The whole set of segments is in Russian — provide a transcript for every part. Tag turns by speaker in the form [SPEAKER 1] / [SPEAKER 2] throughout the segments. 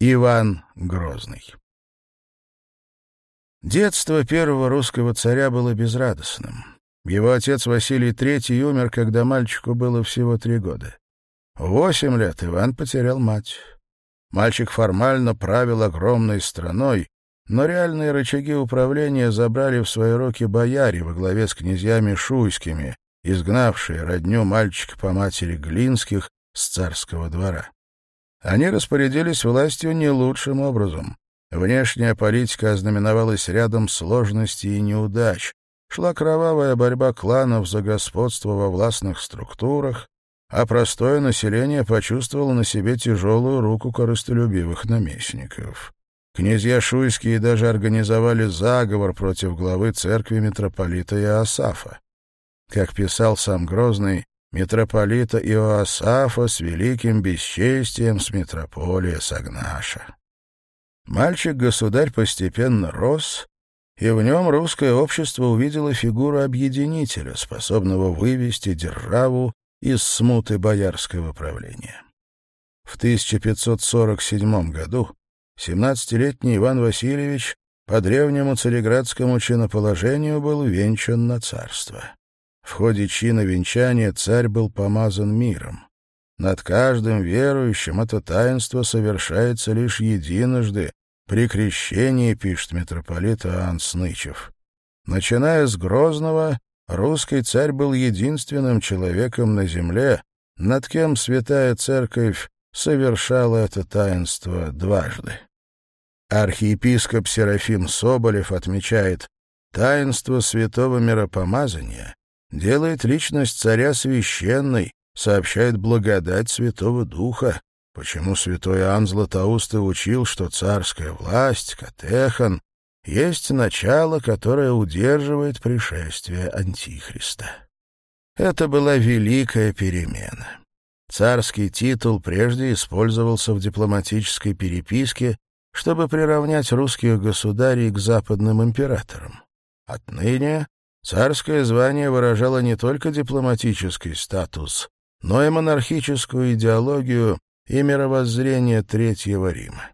[SPEAKER 1] Иван Грозный. Детство первого русского царя было безрадостным. Его отец Василий III умер, когда мальчику было всего три года. Восемь лет Иван потерял мать. Мальчик формально правил огромной страной, но реальные рычаги управления забрали в свои руки бояре во главе с князьями шуйскими, изгнавшие родню мальчика по матери Глинских с царского двора они распорядились властью не лучшим образом. Внешняя политика ознаменовалась рядом сложностей и неудач. Шла кровавая борьба кланов за господство во властных структурах, а простое население почувствовало на себе тяжелую руку корыстолюбивых наместников. Князья Шуйские даже организовали заговор против главы церкви митрополита Иосафа. Как писал сам Грозный, митрополита Иоасафа с великим бесчестием с митрополия Сагнаша. Мальчик-государь постепенно рос, и в нем русское общество увидело фигуру объединителя, способного вывести державу из смуты боярского правления. В 1547 году 17-летний Иван Васильевич по древнему цареградскому чиноположению был венчан на царство. В ходе чина венчания царь был помазан миром. Над каждым верующим это таинство совершается лишь единожды, при крещении, пишет митрополит Иоанн Снычев. Начиная с Грозного, русский царь был единственным человеком на земле, над кем святая церковь совершала это таинство дважды. Архиепископ Серафим Соболев отмечает, таинство святого миропомазания делает личность царя священной, сообщает благодать Святого Духа, почему святой Иоанн Златоуста учил, что царская власть, катехан, есть начало, которое удерживает пришествие Антихриста. Это была великая перемена. Царский титул прежде использовался в дипломатической переписке, чтобы приравнять русских государей к западным императорам. Отныне Царское звание выражало не только дипломатический статус, но и монархическую идеологию и мировоззрение Третьего Рима.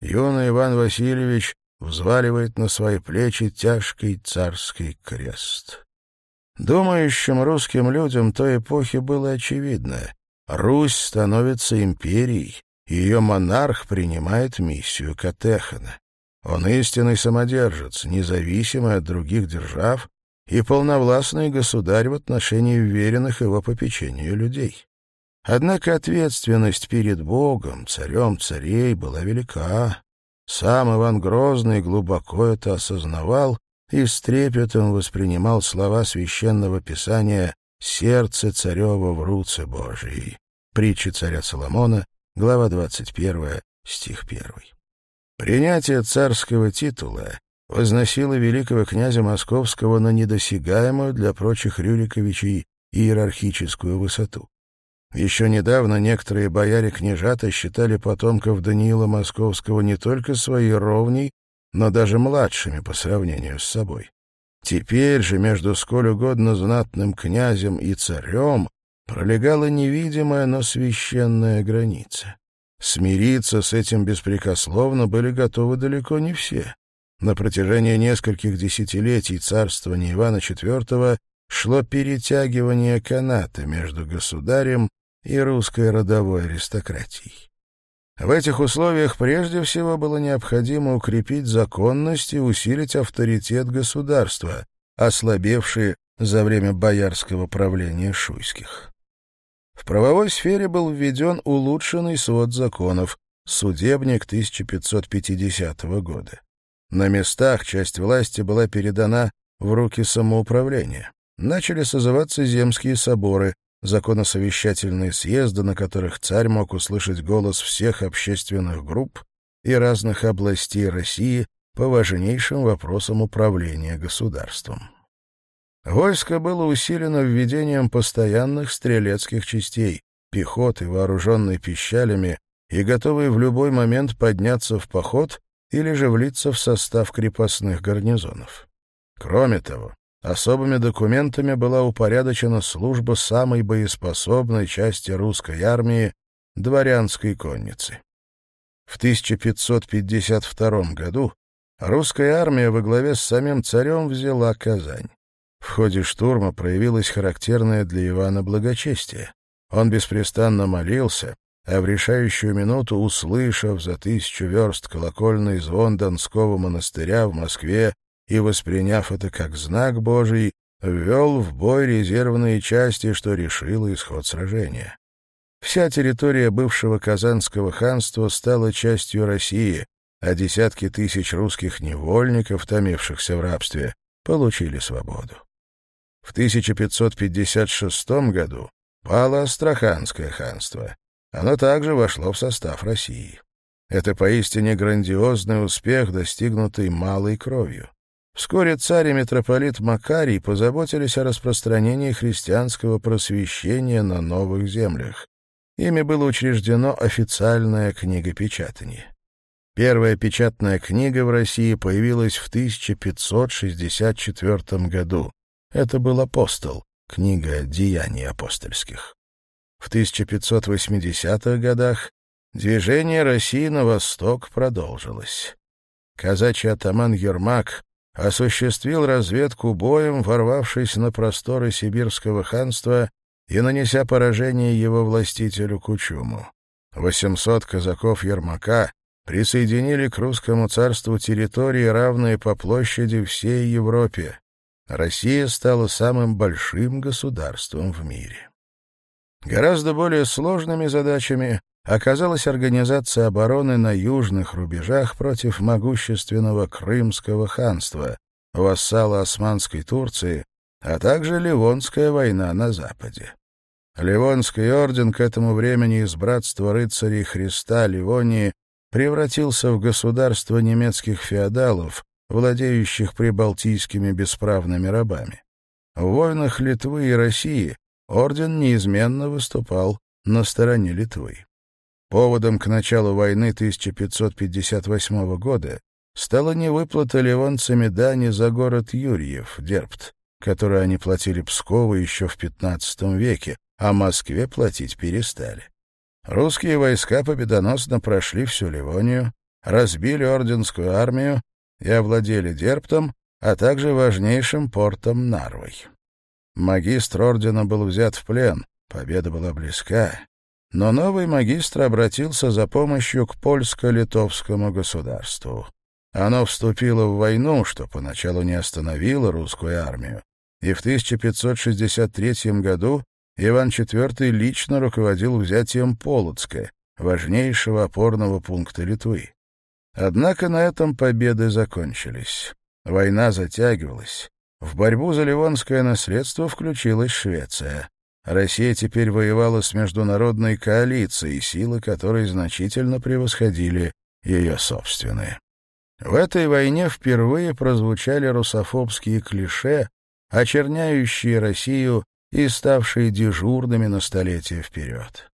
[SPEAKER 1] Юный Иван Васильевич взваливает на свои плечи тяжкий царский крест. Думающим русским людям той эпохи было очевидно. Русь становится империей, и ее монарх принимает миссию Катехана. Он истинный самодержец, независимый от других держав, и полновластный государь в отношении веренных его попечению людей. Однако ответственность перед Богом, царем царей, была велика. Сам Иван Грозный глубоко это осознавал и с трепетом воспринимал слова священного писания «Сердце царева в руце Божией. притчи царя Соломона, глава 21, стих 1. Принятие царского титула возносила великого князя Московского на недосягаемую для прочих Рюриковичей иерархическую высоту. Еще недавно некоторые бояре-княжата считали потомков Даниила Московского не только своей ровней, но даже младшими по сравнению с собой. Теперь же между сколь угодно знатным князем и царем пролегала невидимая, но священная граница. Смириться с этим беспрекословно были готовы далеко не все. На протяжении нескольких десятилетий царствования Ивана IV шло перетягивание каната между государем и русской родовой аристократией. В этих условиях прежде всего было необходимо укрепить законность и усилить авторитет государства, ослабевшие за время боярского правления шуйских. В правовой сфере был введен улучшенный свод законов, судебник 1550 года. На местах часть власти была передана в руки самоуправления. Начали созываться земские соборы, законосовещательные съезды, на которых царь мог услышать голос всех общественных групп и разных областей России по важнейшим вопросам управления государством. Войско было усилено введением постоянных стрелецких частей, пехоты, вооруженной пищалями и готовой в любой момент подняться в поход или же влиться в состав крепостных гарнизонов. Кроме того, особыми документами была упорядочена служба самой боеспособной части русской армии — дворянской конницы. В 1552 году русская армия во главе с самим царем взяла Казань. В ходе штурма проявилось характерное для Ивана благочестие. Он беспрестанно молился, а в решающую минуту, услышав за тысячу верст колокольный звон Донского монастыря в Москве и восприняв это как знак Божий, ввел в бой резервные части, что решило исход сражения. Вся территория бывшего Казанского ханства стала частью России, а десятки тысяч русских невольников, томившихся в рабстве, получили свободу. В 1556 году пало Астраханское ханство оно также вошло в состав России. Это поистине грандиозный успех, достигнутый малой кровью. Вскоре царь и митрополит Макарий позаботились о распространении христианского просвещения на новых землях. Ими было учреждено официальное книгопечатание. Первая печатная книга в России появилась в 1564 году. Это был апостол, книга «Деяний апостольских». В 1580-х годах движение России на восток продолжилось. Казачий атаман Ермак осуществил разведку боем, ворвавшись на просторы сибирского ханства и нанеся поражение его властителю Кучуму. 800 казаков Ермака присоединили к русскому царству территории, равные по площади всей Европе. Россия стала самым большим государством в мире. Гораздо более сложными задачами оказалась организация обороны на южных рубежах против могущественного Крымского ханства, вассала Османской Турции, а также Ливонская война на Западе. Ливонский орден к этому времени из братства рыцарей Христа Ливонии превратился в государство немецких феодалов, владеющих прибалтийскими бесправными рабами. В войнах Литвы и России орден неизменно выступал на стороне Литвы. Поводом к началу войны 1558 года стала невыплата ливанцами дани за город Юрьев, Дербт, который они платили Пскову еще в XV веке, а Москве платить перестали. Русские войска победоносно прошли всю Ливонию, разбили орденскую армию и овладели Дерптом, а также важнейшим портом Нарвой. Магистр ордена был взят в плен, победа была близка, но новый магистр обратился за помощью к польско-литовскому государству. Оно вступило в войну, что поначалу не остановило русскую армию, и в 1563 году Иван IV лично руководил взятием Полоцка, важнейшего опорного пункта Литвы. Однако на этом победы закончились. Война затягивалась. В борьбу за ливонское наследство включилась Швеция. Россия теперь воевала с международной коалицией, силы которой значительно превосходили ее собственные. В этой войне впервые прозвучали русофобские клише, очерняющие Россию и ставшие дежурными на столетие вперед.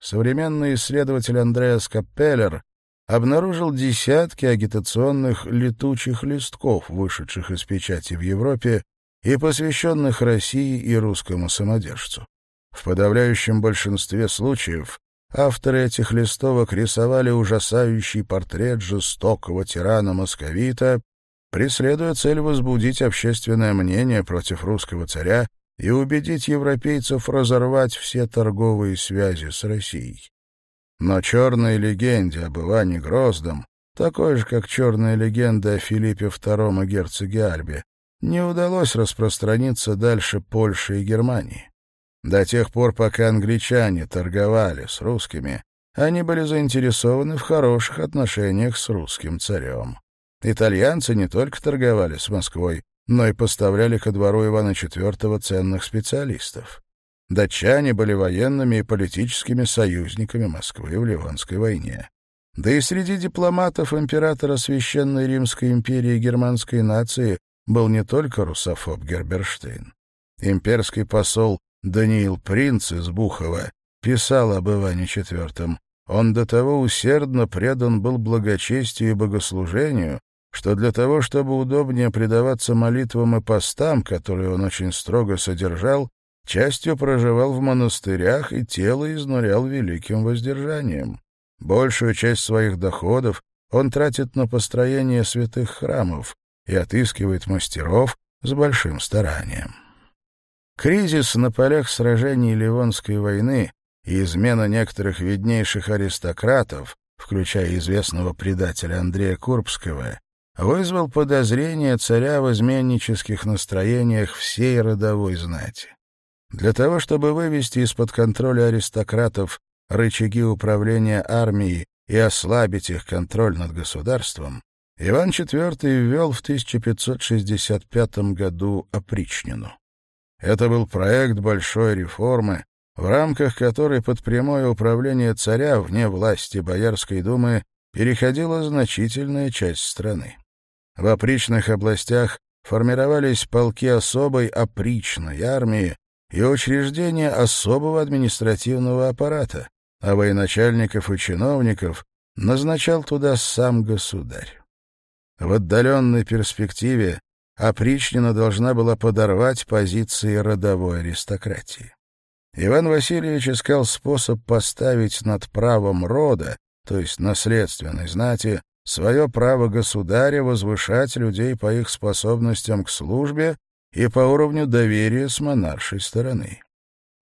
[SPEAKER 1] Современный исследователь Андреас Капеллер обнаружил десятки агитационных летучих листков, вышедших из печати в Европе и посвященных России и русскому самодержцу. В подавляющем большинстве случаев авторы этих листовок рисовали ужасающий портрет жестокого тирана-московита, преследуя цель возбудить общественное мнение против русского царя и убедить европейцев разорвать все торговые связи с Россией. Но черная легенда об Иване Гроздом, такой же, как черная легенда о Филиппе II и герцоге Альбе, не удалось распространиться дальше Польши и Германии. До тех пор, пока англичане торговали с русскими, они были заинтересованы в хороших отношениях с русским царем. Итальянцы не только торговали с Москвой, но и поставляли ко двору Ивана IV ценных специалистов. Датчане были военными и политическими союзниками Москвы в Ливанской войне. Да и среди дипломатов императора Священной Римской империи и германской нации был не только русофоб Герберштейн. Имперский посол Даниил Принц из Бухова писал об Иване IV. Он до того усердно предан был благочестию и богослужению, что для того, чтобы удобнее предаваться молитвам и постам, которые он очень строго содержал, частью проживал в монастырях и тело изнурял великим воздержанием. Большую часть своих доходов он тратит на построение святых храмов и отыскивает мастеров с большим старанием. Кризис на полях сражений Ливонской войны и измена некоторых виднейших аристократов, включая известного предателя Андрея Курбского, вызвал подозрения царя в изменнических настроениях всей родовой знати. Для того, чтобы вывести из-под контроля аристократов рычаги управления армией и ослабить их контроль над государством, Иван IV ввел в 1565 году опричнину. Это был проект большой реформы, в рамках которой под прямое управление царя вне власти Боярской думы переходила значительная часть страны. В опричных областях формировались полки особой опричной армии, и учреждение особого административного аппарата, а военачальников и чиновников назначал туда сам государь. В отдаленной перспективе опричнина должна была подорвать позиции родовой аристократии. Иван Васильевич искал способ поставить над правом рода, то есть наследственной знати, свое право государя возвышать людей по их способностям к службе и по уровню доверия с монаршей стороны.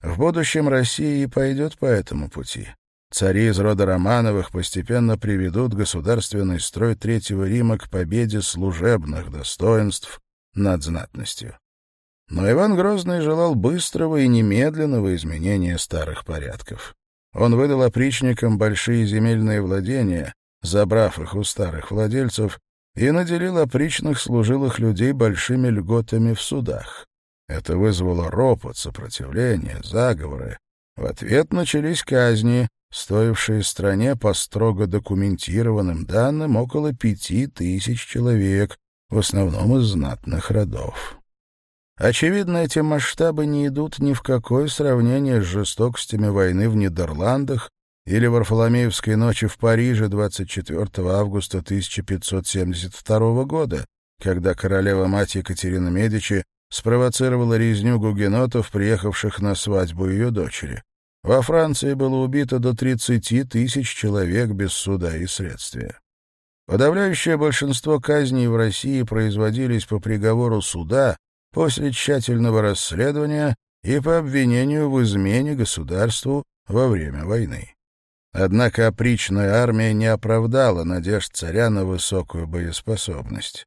[SPEAKER 1] В будущем Россия и пойдет по этому пути. Цари из рода Романовых постепенно приведут государственный строй Третьего Рима к победе служебных достоинств над знатностью. Но Иван Грозный желал быстрого и немедленного изменения старых порядков. Он выдал опричникам большие земельные владения, забрав их у старых владельцев, и наделил опричных служилых людей большими льготами в судах. Это вызвало ропот, сопротивление, заговоры. В ответ начались казни, стоившие стране по строго документированным данным около пяти тысяч человек, в основном из знатных родов. Очевидно, эти масштабы не идут ни в какое сравнение с жестокостями войны в Нидерландах или Варфоломеевской ночи в Париже 24 августа 1572 года, когда королева-мать Екатерина Медичи спровоцировала резню гугенотов, приехавших на свадьбу ее дочери. Во Франции было убито до 30 тысяч человек без суда и следствия. Подавляющее большинство казней в России производились по приговору суда после тщательного расследования и по обвинению в измене государству во время войны. Однако опричная армия не оправдала надежд царя на высокую боеспособность.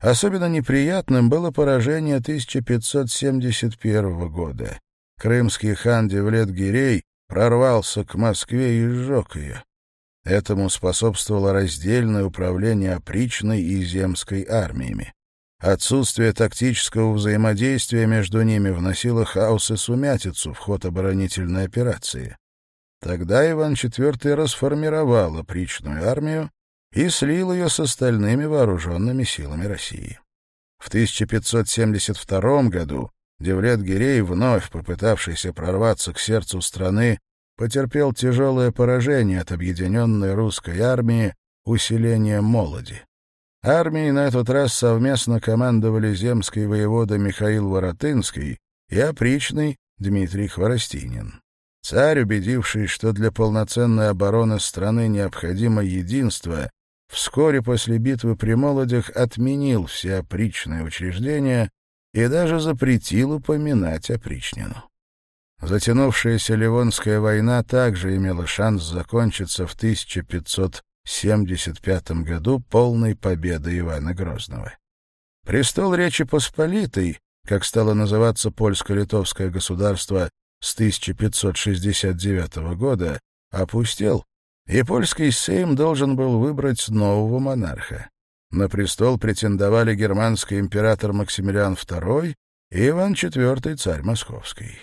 [SPEAKER 1] Особенно неприятным было поражение 1571 года. Крымский хан Девлет-Гирей прорвался к Москве и сжег ее. Этому способствовало раздельное управление опричной и земской армиями. Отсутствие тактического взаимодействия между ними вносило хаос и сумятицу в ход оборонительной операции. Тогда Иван IV расформировал опричную армию и слил ее с остальными вооруженными силами России. В 1572 году Девлет Гирей, вновь попытавшийся прорваться к сердцу страны, потерпел тяжелое поражение от объединенной русской армии усиления молоди. Армии на этот раз совместно командовали земский воевода Михаил Воротынский и опричный Дмитрий Хворостинин. Царь, убедившись, что для полноценной обороны страны необходимо единство, вскоре после битвы при Молодях отменил все опричные учреждения и даже запретил упоминать опричнину. Затянувшаяся Ливонская война также имела шанс закончиться в 1575 году полной победой Ивана Грозного. Престол Речи Посполитой, как стало называться польско-литовское государство, с 1569 года опустел, и польский сейм должен был выбрать нового монарха. На престол претендовали германский император Максимилиан II и Иван IV, царь московский.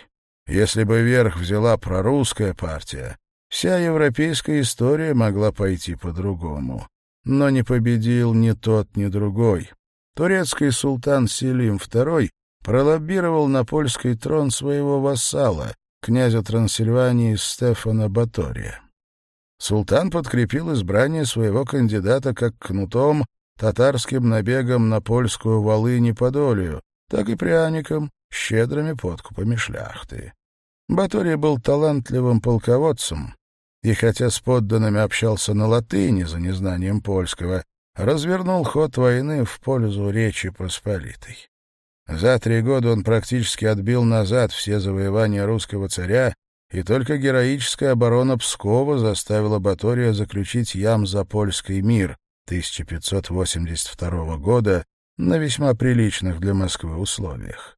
[SPEAKER 1] Если бы верх взяла прорусская партия, вся европейская история могла пойти по-другому. Но не победил ни тот, ни другой. Турецкий султан Селим II пролоббировал на польский трон своего вассала, князя Трансильвании Стефана Батория. Султан подкрепил избрание своего кандидата как кнутом, татарским набегом на польскую Волынь и Подолию, так и пряником, щедрыми подкупами шляхты. Батория был талантливым полководцем, и хотя с подданными общался на латыни за незнанием польского, развернул ход войны в пользу Речи Посполитой. За три года он практически отбил назад все завоевания русского царя, и только героическая оборона Пскова заставила Батория заключить ям за польский мир 1582 года на весьма приличных для Москвы условиях.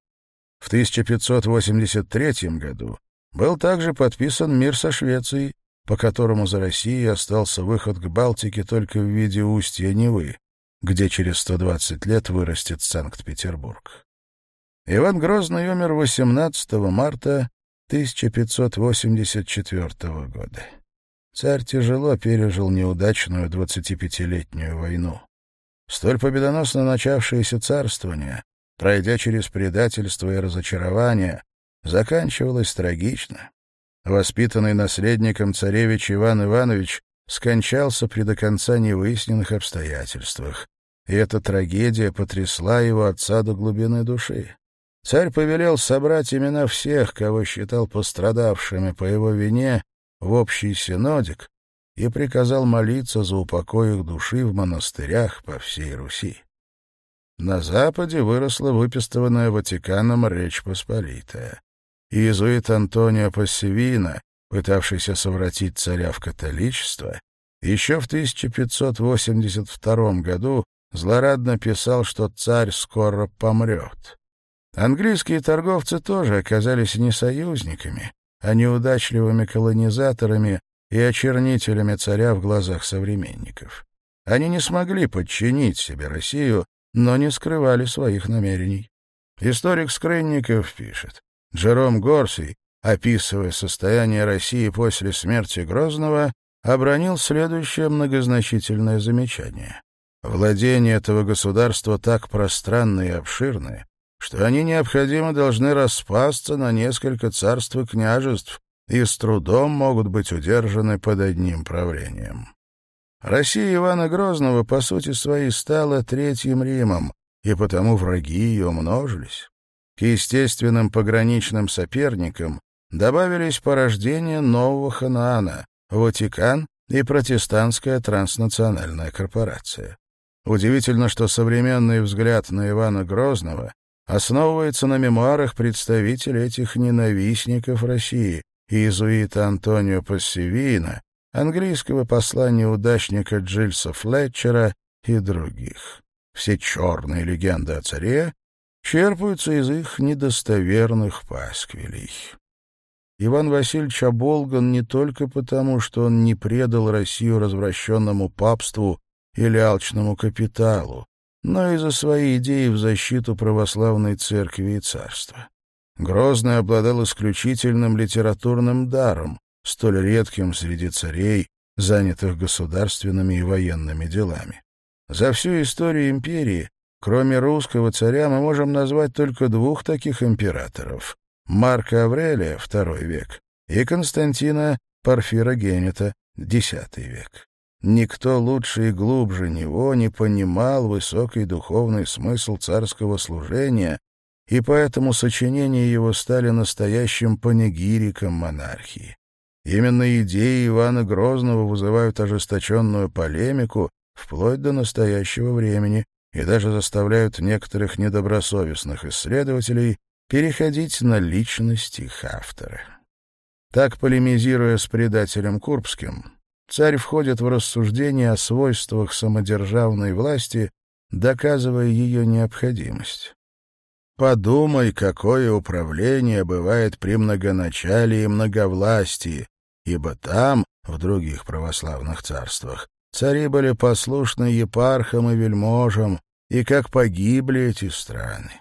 [SPEAKER 1] В 1583 году был также подписан мир со Швецией, по которому за Россией остался выход к Балтике только в виде устья Невы, где через 120 лет вырастет Санкт-Петербург. Иван Грозный умер 18 марта 1584 года. Царь тяжело пережил неудачную 25-летнюю войну. Столь победоносно начавшееся царствование, пройдя через предательство и разочарование, заканчивалось трагично. Воспитанный наследником царевич Иван Иванович скончался при до конца невыясненных обстоятельствах, и эта трагедия потрясла его отца до глубины души. Царь повелел собрать имена всех, кого считал пострадавшими по его вине, в общий синодик и приказал молиться за упокой их души в монастырях по всей Руси. На Западе выросла выпистыванная Ватиканом Речь Посполитая. Иезуит Антонио Пассивино, пытавшийся совратить царя в католичество, еще в 1582 году злорадно писал, что царь скоро помрет. Английские торговцы тоже оказались не союзниками, а неудачливыми колонизаторами и очернителями царя в глазах современников. Они не смогли подчинить себе Россию, но не скрывали своих намерений. Историк Скрынников пишет, Джером Горсий, описывая состояние России после смерти Грозного, обронил следующее многозначительное замечание. «Владения этого государства так пространны и обширны, что они необходимо должны распасться на несколько царств и княжеств и с трудом могут быть удержаны под одним правлением. Россия Ивана Грозного, по сути своей, стала Третьим Римом, и потому враги ее множились. К естественным пограничным соперникам добавились порождения нового Ханаана, Ватикан и протестантская транснациональная корпорация. Удивительно, что современный взгляд на Ивана Грозного основывается на мемуарах представителей этих ненавистников России, иезуита Антонио Пассивина, английского послания-удачника Джильса Флетчера и других. Все черные легенды о царе черпаются из их недостоверных пасквилей. Иван Васильевич оболган не только потому, что он не предал Россию развращенному папству или алчному капиталу, но и за свои идеи в защиту православной церкви и царства. Грозный обладал исключительным литературным даром, столь редким среди царей, занятых государственными и военными делами. За всю историю империи, кроме русского царя, мы можем назвать только двух таких императоров — Марка Аврелия, II век, и Константина Порфира Генета, X век. Никто лучше и глубже него не понимал высокий духовный смысл царского служения, и поэтому сочинения его стали настоящим панегириком монархии. Именно идеи Ивана Грозного вызывают ожесточенную полемику вплоть до настоящего времени и даже заставляют некоторых недобросовестных исследователей переходить на личность их автора. Так, полемизируя с предателем Курбским, царь входит в рассуждение о свойствах самодержавной власти, доказывая ее необходимость. Подумай, какое управление бывает при многоначалии и многовластии, ибо там, в других православных царствах, цари были послушны епархам и вельможам, и как погибли эти страны.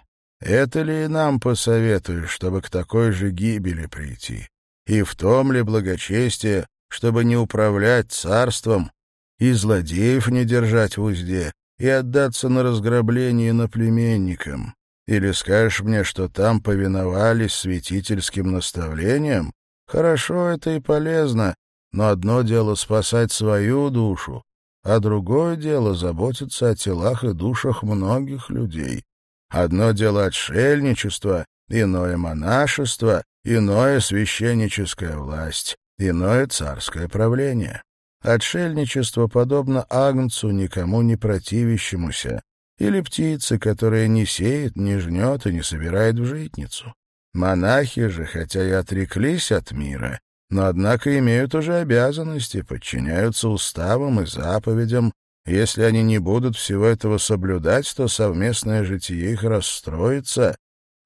[SPEAKER 1] Это ли нам посоветуешь, чтобы к такой же гибели прийти? И в том ли благочестие, чтобы не управлять царством и злодеев не держать в узде и отдаться на разграбление наплеменникам. Или скажешь мне, что там повиновались святительским наставлениям? Хорошо это и полезно, но одно дело спасать свою душу, а другое дело заботиться о телах и душах многих людей. Одно дело отшельничество, иное монашество, иное священническая власть иное царское правление. Отшельничество подобно агнцу, никому не противящемуся, или птице, которая не сеет, не жнет и не собирает в житницу. Монахи же, хотя и отреклись от мира, но, однако, имеют уже обязанности, подчиняются уставам и заповедям. Если они не будут всего этого соблюдать, то совместное житие их расстроится,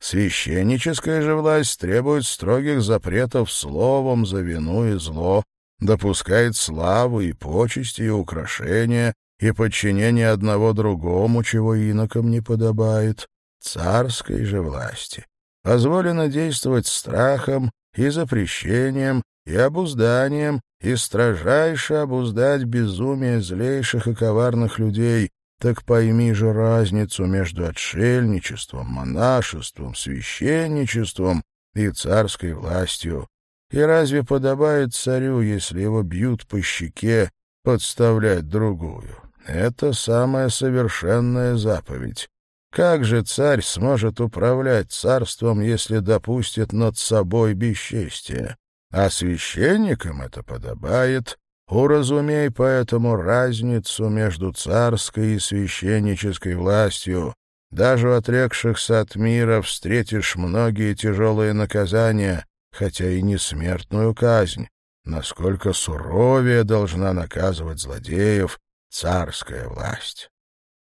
[SPEAKER 1] Священническая же власть требует строгих запретов словом за вину и зло, допускает славу и почести и украшения, и подчинение одного другому, чего инокам не подобает, царской же власти. Позволено действовать страхом и запрещением, и обузданием, и строжайше обуздать безумие злейших и коварных людей, так пойми же разницу между отшельничеством, монашеством, священничеством и царской властью. И разве подобает царю, если его бьют по щеке, подставлять другую? Это самая совершенная заповедь. Как же царь сможет управлять царством, если допустит над собой бесчестие? А священникам это подобает, Уразумей поэтому разницу между царской и священнической властью. Даже отрекшихся от мира встретишь многие тяжелые наказания, хотя и не смертную казнь. Насколько суровее должна наказывать злодеев царская власть.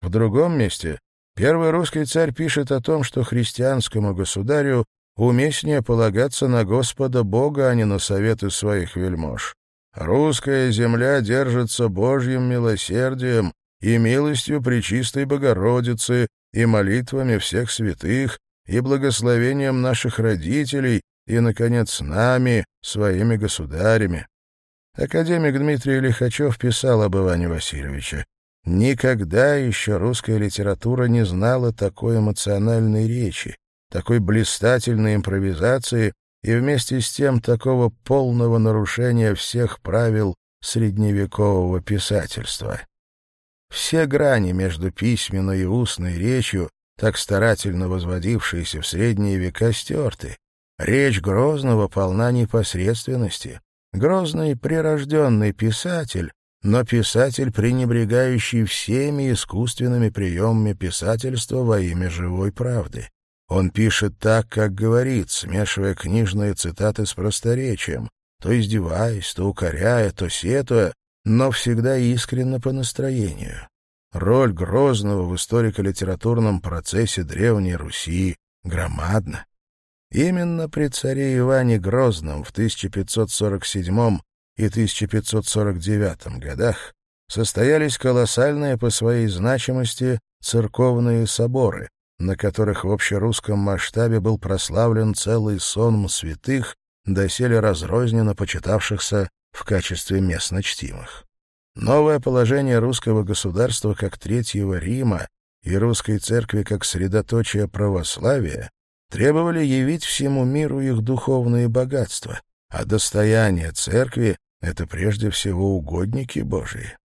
[SPEAKER 1] В другом месте первый русский царь пишет о том, что христианскому государю уместнее полагаться на Господа Бога, а не на советы своих вельмож. Русская земля держится Божьим милосердием и милостью Пречистой Богородицы и молитвами всех святых и благословением наших родителей и, наконец, нами, своими государями. Академик Дмитрий Лихачев писал об Иване Васильевиче. Никогда еще русская литература не знала такой эмоциональной речи, такой блистательной импровизации и вместе с тем такого полного нарушения всех правил средневекового писательства. Все грани между письменной и устной речью, так старательно возводившиеся в средние века, стерты. Речь Грозного полна непосредственности. Грозный — прирожденный писатель, но писатель, пренебрегающий всеми искусственными приемами писательства во имя живой правды. Он пишет так, как говорит, смешивая книжные цитаты с просторечием, то издеваясь, то укоряя, то сетуя, но всегда искренно по настроению. Роль Грозного в историко-литературном процессе Древней Руси громадна. Именно при царе Иване Грозном в 1547 и 1549 годах состоялись колоссальные по своей значимости церковные соборы, на которых в общерусском масштабе был прославлен целый сонм святых, доселе разрозненно почитавшихся в качестве местно чтимых. Новое положение русского государства как Третьего Рима и русской церкви как средоточия православия требовали явить всему миру их духовные богатства, а достояние церкви — это прежде всего угодники Божии.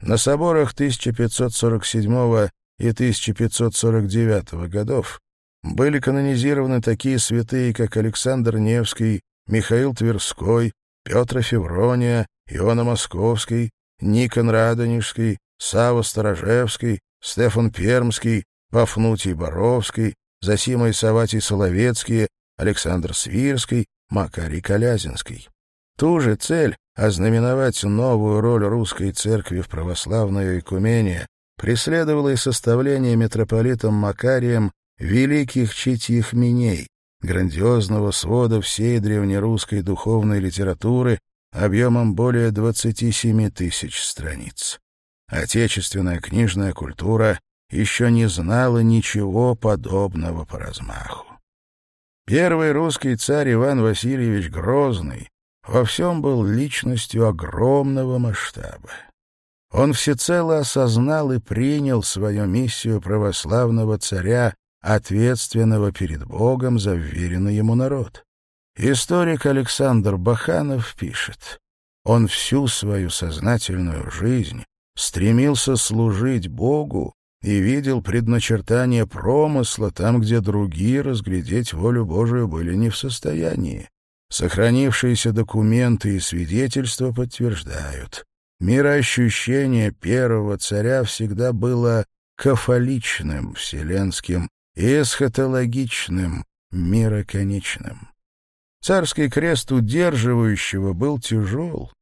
[SPEAKER 1] На соборах 1547 года и 1549 годов были канонизированы такие святые, как Александр Невский, Михаил Тверской, Петр Феврония, Иона Московский, Никон Радонежский, Сава Сторожевский, Стефан Пермский, Пафнутий Боровский, Засима Саватий Соловецкие, Александр Свирский, Макарий Калязинский. Ту же цель — ознаменовать новую роль русской церкви в православной экумении преследовало и составление митрополитом Макарием великих читьих миней, грандиозного свода всей древнерусской духовной литературы объемом более 27 тысяч страниц. Отечественная книжная культура еще не знала ничего подобного по размаху. Первый русский царь Иван Васильевич Грозный во всем был личностью огромного масштаба он всецело осознал и принял свою миссию православного царя, ответственного перед Богом за вверенный ему народ. Историк Александр Баханов пишет, он всю свою сознательную жизнь стремился служить Богу и видел предначертание промысла там, где другие разглядеть волю Божию были не в состоянии. Сохранившиеся документы и свидетельства подтверждают. Мироощущение первого царя всегда было кафоличным, вселенским, эсхатологичным, мироконечным. Царский крест удерживающего был тяжел,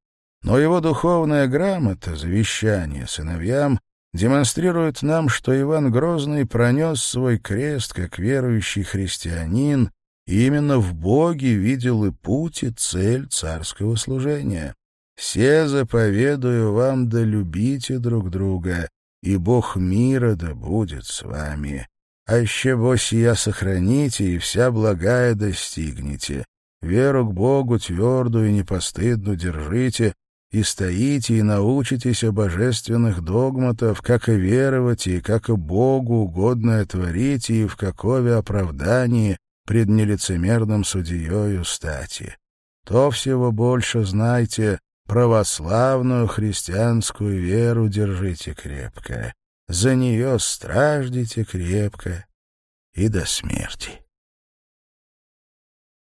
[SPEAKER 1] но его духовная грамота, завещание сыновьям, демонстрирует нам, что Иван Грозный пронес свой крест как верующий христианин, и именно в Боге видел и путь, и цель царского служения. Все заповедую вам, да любите друг друга, и Бог мира да будет с вами. Аще бо сия сохраните, и вся благая достигнете. Веру к Богу твердую и непостыдну держите, и стоите, и научитесь о божественных догматов, как и веровать, и как и Богу угодное творите, и в какове оправдании пред нелицемерным судьею стати. То всего больше знайте, православную христианскую веру держите крепко, за нее страждите крепко и до смерти.